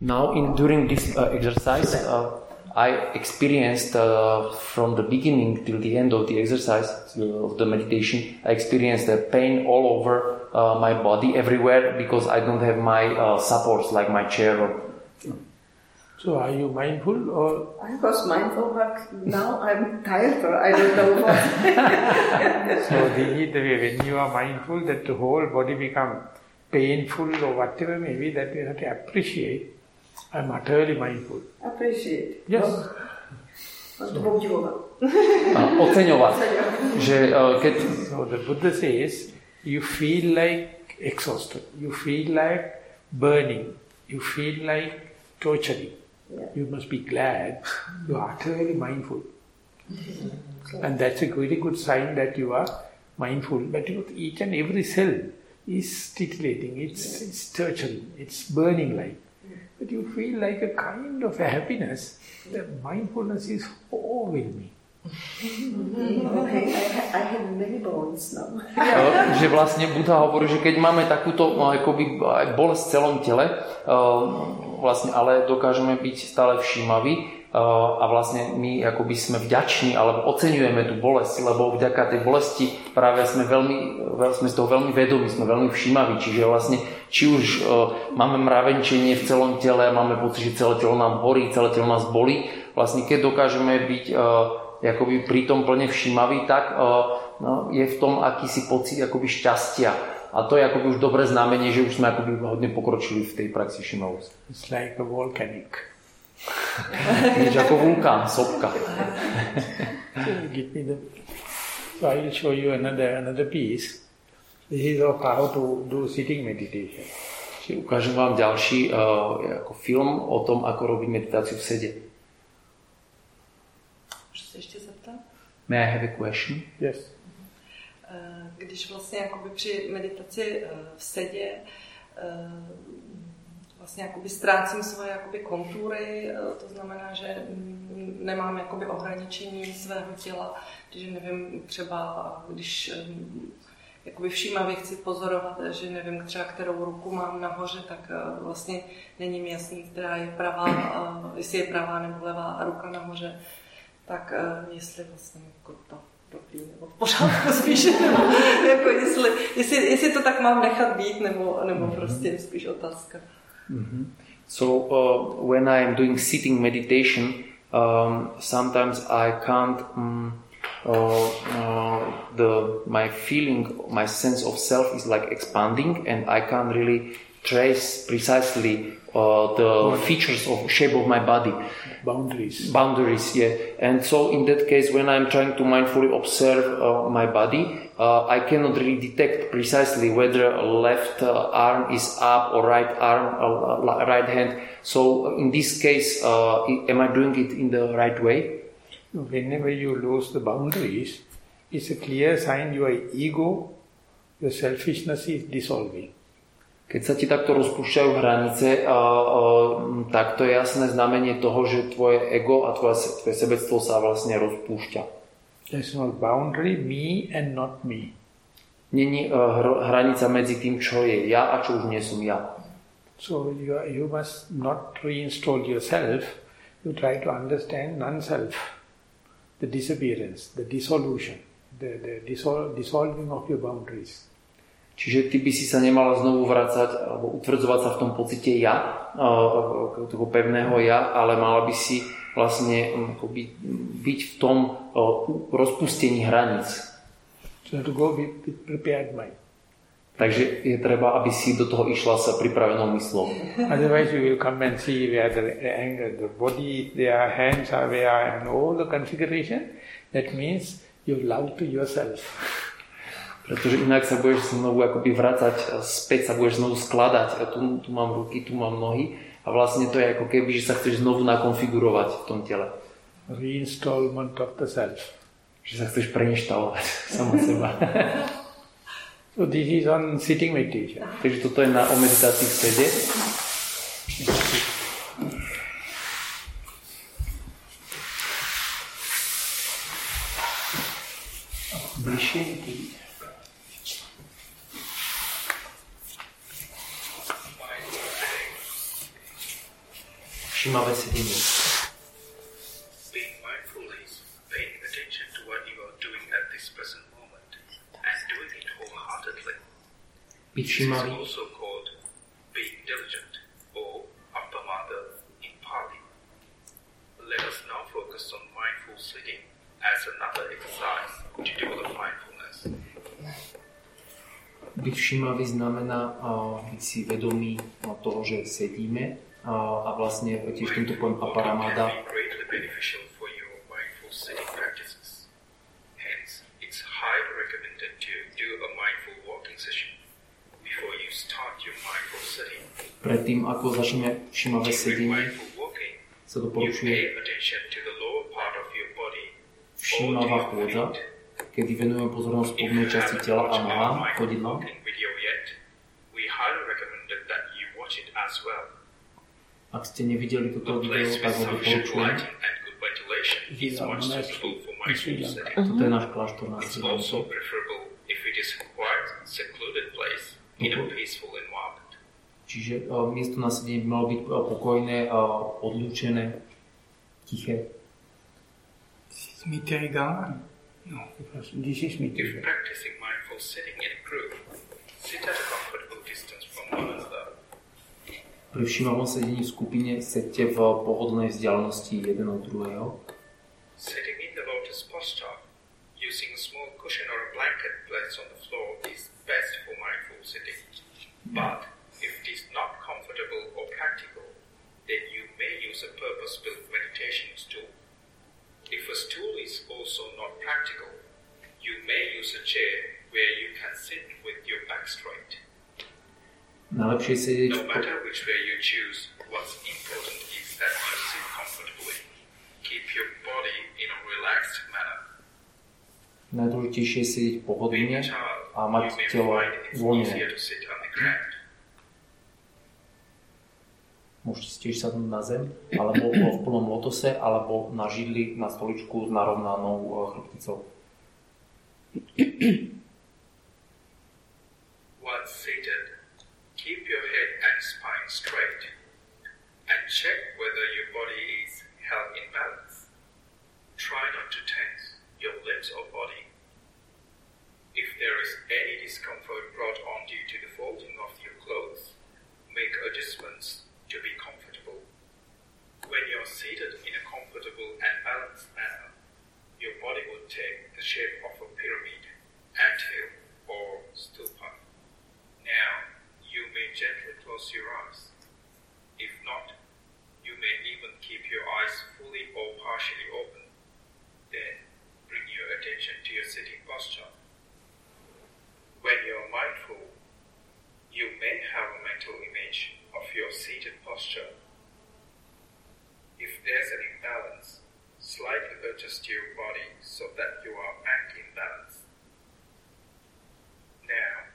Now, in during this uh, exercise, uh, I experienced uh, from the beginning till the end of the exercise uh, of the meditation, I experienced the pain all over uh, my body, everywhere, because I don't have my uh, supports like my chair. Or, So are you mindful or I was mindful, but now I'm tired. Or I don't know what. so the, the way when you are mindful that the whole body become painful or whatever maybe that you have to appreciate. I'm utterly mindful. Appreciate. Yes. Mám to obdivovat. uh, oceňovať. že uh, keď So the Buddha says, you feel like exhausted, you feel like burning, you feel like torturing. Yeah. You must be glad you are utterly mindful. And that's a very good sign that you are mindful. But you, each and every cell is titillating, it's, it's torturing, it's burning like. But you feel like a kind of a happiness. The mindfulness is overwhelming. Okay, I, ha- I have many bones now. Uh, že vlastne Buddha hovorí, že keď máme takúto uh, akoby aj bolesť v celom tele, uh, vlastne, ale dokážeme byť stále všímaví a vlastne my akoby sme vďační alebo oceňujeme tú bolesť, lebo vďaka tej bolesti práve sme, veľmi, veľ, sme z toho veľmi vedomí, sme veľmi všímaví, čiže vlastne či už uh, máme mravenčenie v celom tele, máme pocit, že celé telo nám horí, celé telo nás bolí, vlastne keď dokážeme byť uh, akoby pri plne všímavý, tak uh, no, je v tom akýsi pocit akoby šťastia. A to je akoby už dobré znamenie, že už sme akoby hodne pokročili v tej praxi všímavosti. It's like a volcanic. Ako vulkán, sopka. So give me the. So I will show you another another piece. This is of how to do sitting meditation. Ukážem vám ďalší uh, ako film o tom, ako robiť meditáciu v sede. Můžu se ještě zeptat? May I have a question? Yes. Eh, Když vlastně jakoby při meditaci eh, v sedě vlastně jakoby ztrácím svoje jakoby kontury, eh, to znamená, že nemám jakoby ohraničení svého těla, že nevím, třeba když jakoby všímavě chci pozorovat, že nevím třeba, kterou ruku mám nahoře, tak eh, vlastně není mi jasný, která je pravá, eh, jestli je pravá nebo levá ruka nahoře, tak jestli vlastně jako to dobrý nebo v pořádku spíš, nebo jako jestli, jestli, jestli to tak mám nechat být, nebo, nebo prostě spíš otázka. So uh, when I am doing sitting meditation, um, sometimes I can't um, uh, uh, the my feeling, my sense of self is like expanding, and I can't really trace precisely uh, the features of shape of my body. Boundaries. boundaries yeah and so in that case when i'm trying to mindfully observe uh, my body uh, i cannot really detect precisely whether left uh, arm is up or right arm uh, right hand so in this case uh, am i doing it in the right way Whenever you lose the boundaries, it's a clear sign your ego, your selfishness is dissolving. Keď sa ti takto rozpúšťajú hranice, tak to je jasné znamenie toho, že tvoje ego a tvoje, tvoje sebectvo sa vlastne rozpúšťa. There's no boundary, me and not me. Není uh, hr- hranica medzi tým, čo je ja a čo už nie som ja. So you, are- you must not reinstall yourself, you try to understand non-self, the disappearance, the dissolution, the, the dissol- dissolving of your boundaries. Čiže ty by si sa nemala znovu vracať alebo utvrdzovať sa v tom pocite ja, toho pevného ja, ale mala by si vlastne mm, akoby byť v tom rozpustení hraníc. Takže je treba, aby si do toho išla sa pripravenou myslou. Otherwise you will come and see where the anger, the body, their hands are where and all the configuration. That means you love to yourself. Pretože inak sa budeš znovu akoby vracať späť, sa budeš znovu skladať. A tu, tu mám ruky, tu mám nohy. A vlastne to je ako keby, že sa chceš znovu nakonfigurovať v tom tele. Reinstallment of the self. Že sa chceš preinštalovať sama seba. So this is on sitting meditation. Takže toto je na, o meditácii v sede. And doing it wholeheartedly. Byť This is also called being diligent or appamada in Pali. Let us now focus on mindful sitting as another exercise to develop mindfulness. Byť všímavý znamená uh, byť si vedomý toho, že sedíme a vlastne tiež tento pojem aparamáda predtým, ako začneme všímavé sedenie, sa doporučuje všímavá chôdza, kedy venujeme pozornosť spodnej časti tela a nohám, chodidlám. Ak ste nevideli toto video, tak ho doporučujem. Toto je náš kláštor na Čiže uh, miesto na sedenie by malo byť uh, pokojné, e, uh, odlúčené, tiché. No, this is If practicing mindful sitting improve, sit at a Pri všímavom sedení v skupine sedte v pohodlnej vzdialenosti jeden od druhého. Sitting in the lotus posture, using a small cushion or a blanket placed on the floor is best for mindful sitting. But if it is not comfortable or practical, then you may use a purpose-built meditation stool. If a stool is also not practical, you may use a chair where you can sit with your back straight. Najlepšie je sedieť No v po- matter which way you choose, what's important is that you sit comfortably. Keep your body in a relaxed manner. najdôležitejšie je sedieť pohodlne a mať telo voľné. Môžete si tiež sadnúť na zem, alebo v plnom lotose, alebo na židli, na stoličku s narovnanou uh, chrbticou. Once seated, keep your head and spine straight and check whether your body is held in balance. Try not to tense your limbs or body. If there is any discomfort brought on due to the folding of your clothes, make adjustments to be comfortable. When you're seated in a comfortable and balanced manner, your body will take the shape of a pyramid, anthill, or stupa. Now, you may gently close your eyes. If not, you may even keep your eyes fully or partially open. Then, bring your attention to your sitting posture. When you're mindful, you may have a mental image of your seated posture. If there's an imbalance, slightly adjust your body so that you are back in balance. Now,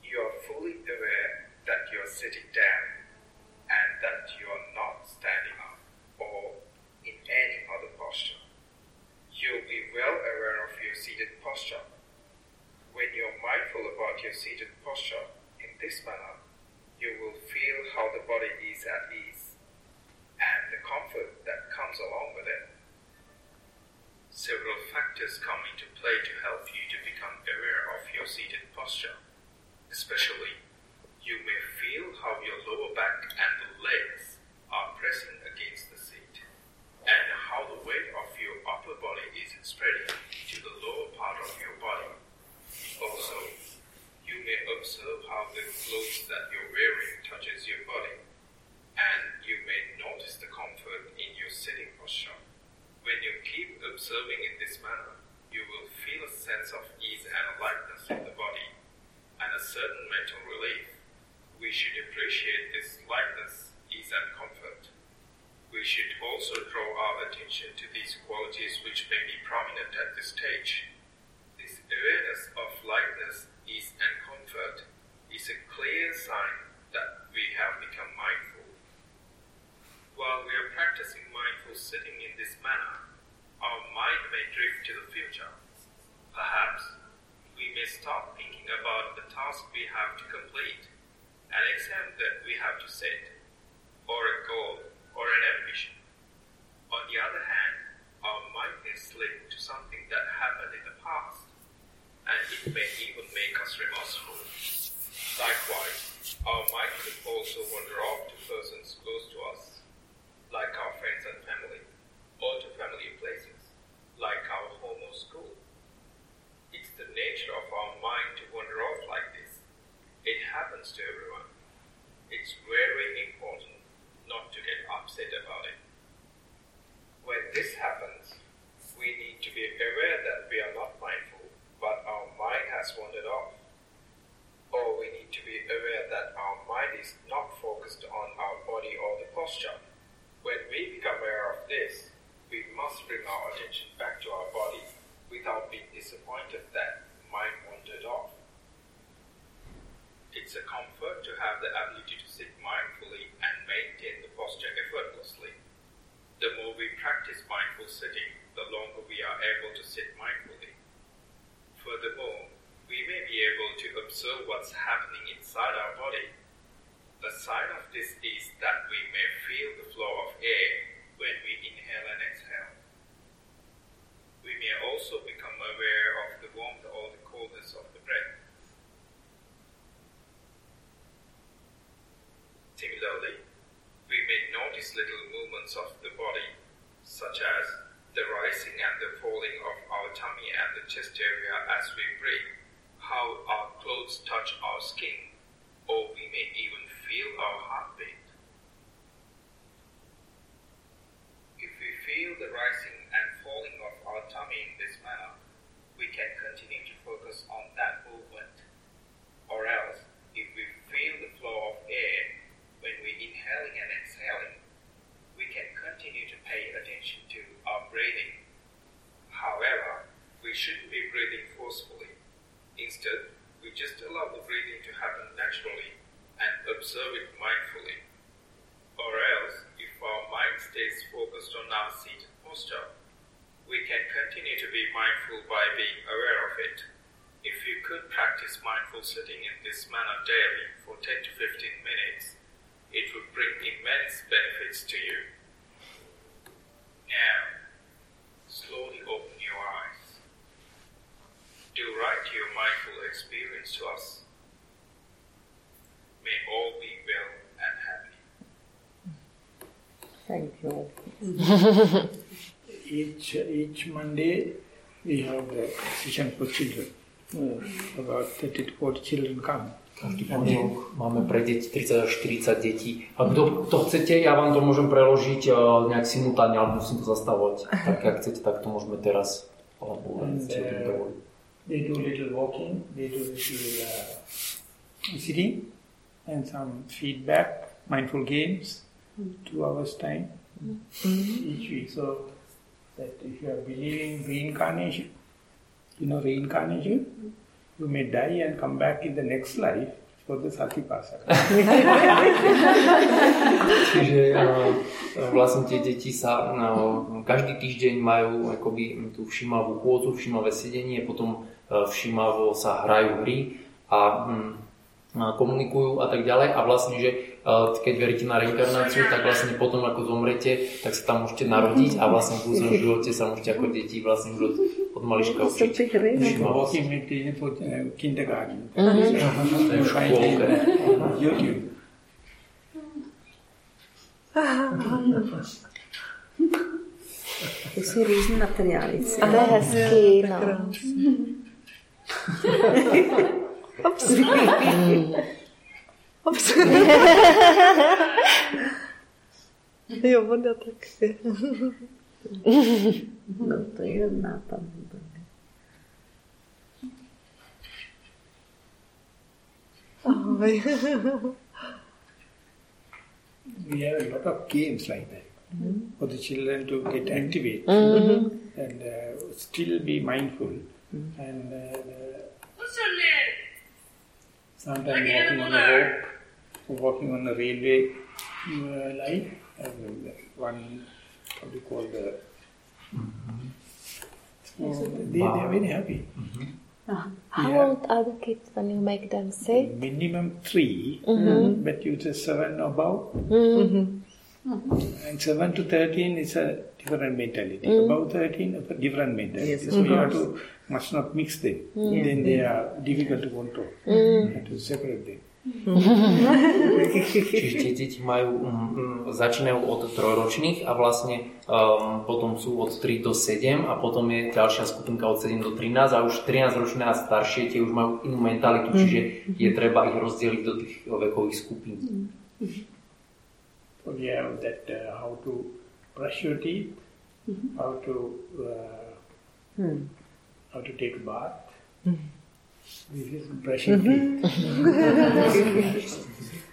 you are fully aware that you are sitting down and that you are not standing up or in any other posture. You'll be well aware of your seated posture. When you're mindful about your seated posture in this manner, you will feel how the body is at ease and the comfort that comes along with it. Several factors come into play to help you to become aware of your seated posture. Especially, you may feel how your lower back and the legs are pressing against the seat, and how the weight of your upper body is spreading to the lower part of your body. Also, you may observe how the clothes that you're wearing touches your body, and you may notice the comfort in your sitting posture. When you keep observing in this manner, you will feel a sense of ease and lightness in the body, and a certain mental relief. We should appreciate this lightness, ease, and comfort. We should also draw our attention to these qualities which may be prominent at this stage. This awareness of lightness, ease, and comfort is a clear sign that we have become mindful. While we are practicing mindful sitting in this manner, our mind may drift to the future. Perhaps we may stop thinking about the task we have to complete, an exam that we have to set, or a goal or an ambition. On the other hand, our mind may slip to something that happened in the past, and it may even make us remorseful. Likewise, our mind could also wander off to persons close to us, like our friends and family, or to familiar places, like our home or school. It's the nature of our mind to wander off like this. It happens to everyone. It's a comfort to have the ability to sit mindfully and maintain the posture effortlessly. The more we practice mindful sitting, the longer we are able to sit mindfully. Furthermore, we may be able to observe what's happening inside our body. The sign of this is that we may feel the flow of air little movements of the body, such as the rising and the falling of our tummy and the chest area as we breathe, how our clothes touch our skin, or we may even feel our heartbeat. If we feel the rising and falling of our tummy in this manner, we can continue to focus on that movement. Or else, if we feel the flow of air when we inhaling and exhaling, we can continue to pay attention to our breathing. However, we shouldn't be breathing forcefully. Instead, we just allow the breathing to happen naturally and observe it mindfully. Or else, if our mind stays focused on our seated posture, we can continue to be mindful by being aware of it. If you could practice mindful sitting in this manner daily for 10 to 15 minutes, it would bring immense benefits to you. Now, slowly open your eyes. Do write your mindful experience to us. May all be well and happy. Thank you. Each, each Monday we have a session for children. About 30 to 40 children come. Každý pondelok máme pre deti 30 až 40 detí. A kto, kto chcete, ja vám to môžem preložiť uh, nejak simultánne, ale musím to zastavovať. Tak ak chcete, tak to môžeme teraz. Alebo And uh, they do little walking, they do little uh, sitting, and some feedback, mindful games, two hours time each week. So that if you are believing reincarnation, you know reincarnation, you may die and come back in the next life for the Satipasaka. Čiže uh, vlastne tie deti sa uh, každý týždeň majú akoby tú všímavú pôzu, všímavé sedenie, potom uh, všímavo sa hrajú hry a um, komunikujú a tak ďalej a vlastne, že keď veríte na reinkarnáciu, tak vlastne potom ako zomrete, tak sa tam môžete narodiť a vlastne v budúcom živote sa môžete ako deti vlastne odmalička učit. Walking with the for uh, kindergarten. Mm-hmm. so YouTube. To jsou různé materiály. Ale hezký, no. Ops. Ops. jo, voda tak. No to je nápad. Ahoj. We have a lot of games like that for the children to get activated and uh, still be mindful. And uh, sometimes walking on a rope, walking on a railway uh, line, and one, what do you call the, so they, they are very happy. Mm-hmm. How Yeah. old are the kids when you make them sit? Minimum 3 mm-hmm. but you say seven above. Mm-hmm. And 7 to 13 is a different mentality. Above 13, a different mentality. Yes, so you have to, must not mix them. Mm. Then they are difficult to control. Mm. You have to separate them. Čiže tie deti majú, mm, mm, začínajú od trojročných a vlastne um, potom sú od 3 do 7 a potom je ďalšia skupinka od 7 do 13 a už 13 ročné a staršie tie už majú inú mentalitu, čiže je treba ich rozdeliť do tých vekových skupín. So we have that uh, how to brush your teeth, how to uh, how to take a bath. Is brushing teeth.